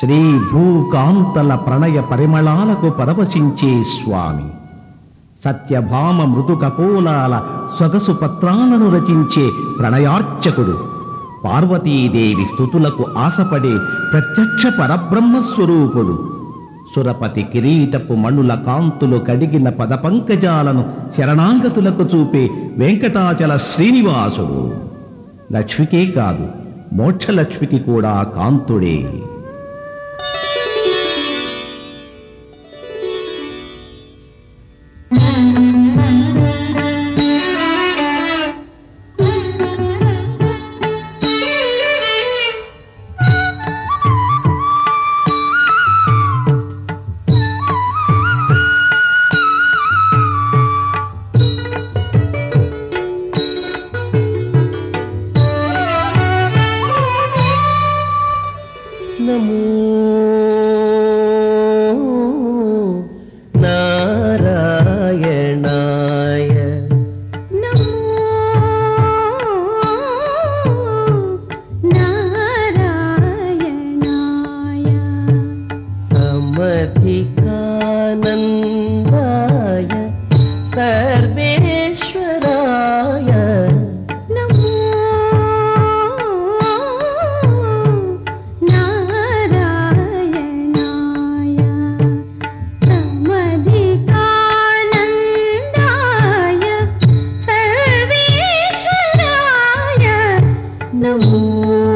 శ్రీ భూకాంతల ప్రణయ పరిమళాలకు పరవశించే స్వామి. సత్యభామ మృదు కపోలాల సొగసు పత్రాలను రచించే ప్రణయార్చకుడు. పార్వతీదేవి స్థుతులకు ఆశపడే ప్రత్యక్ష పరబ్రహ్మస్వరూపుడు సురపతి కిరీటపు మణుల కాంతులు కడిగిన పదపంకజాలను శరణాగతులకు చూపే వెంకటాచల శ్రీనివాసుడు. లక్ష్మికే కాదు మోక్షలక్ష్మికి కూడా కాంతుడే. amo. नमो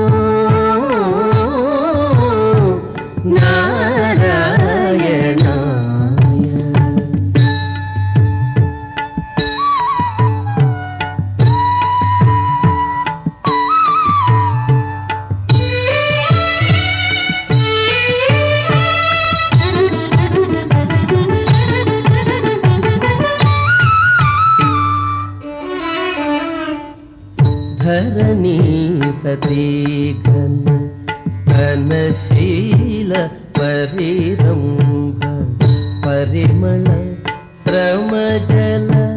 सती घन स्तनशील परिरम्भ परिमल श्रमजल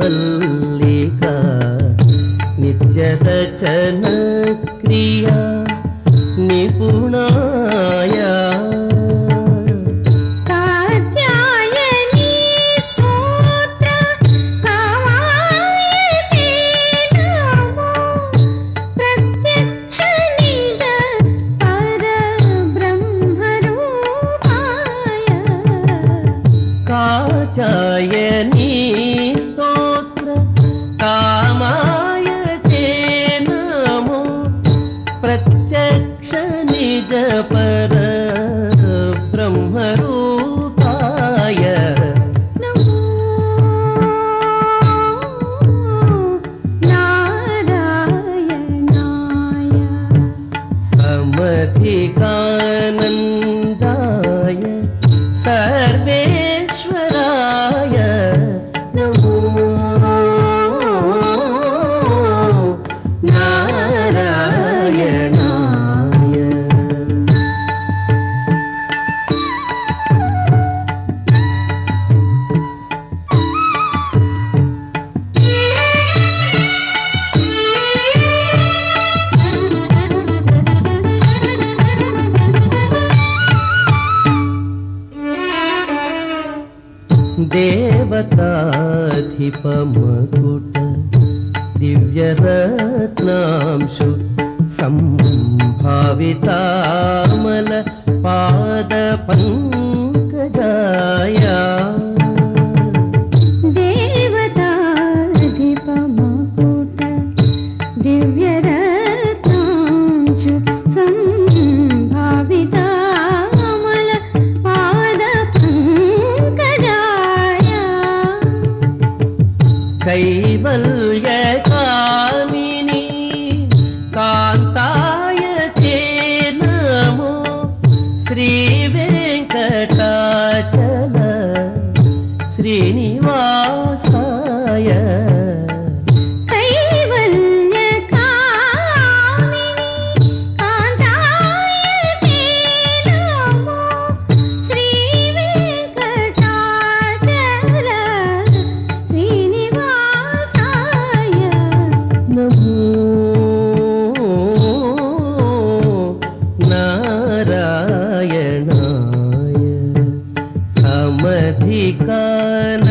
పత్రవల్లిక నిత్యరచన पर देवताधिपमकुट दिव्यरत्नांशु सम्भावितामल कैवल्यकामिनी कान्ताय ते नमो श्रीवेङ्कटाचल श्रीनिवासाय अधिकार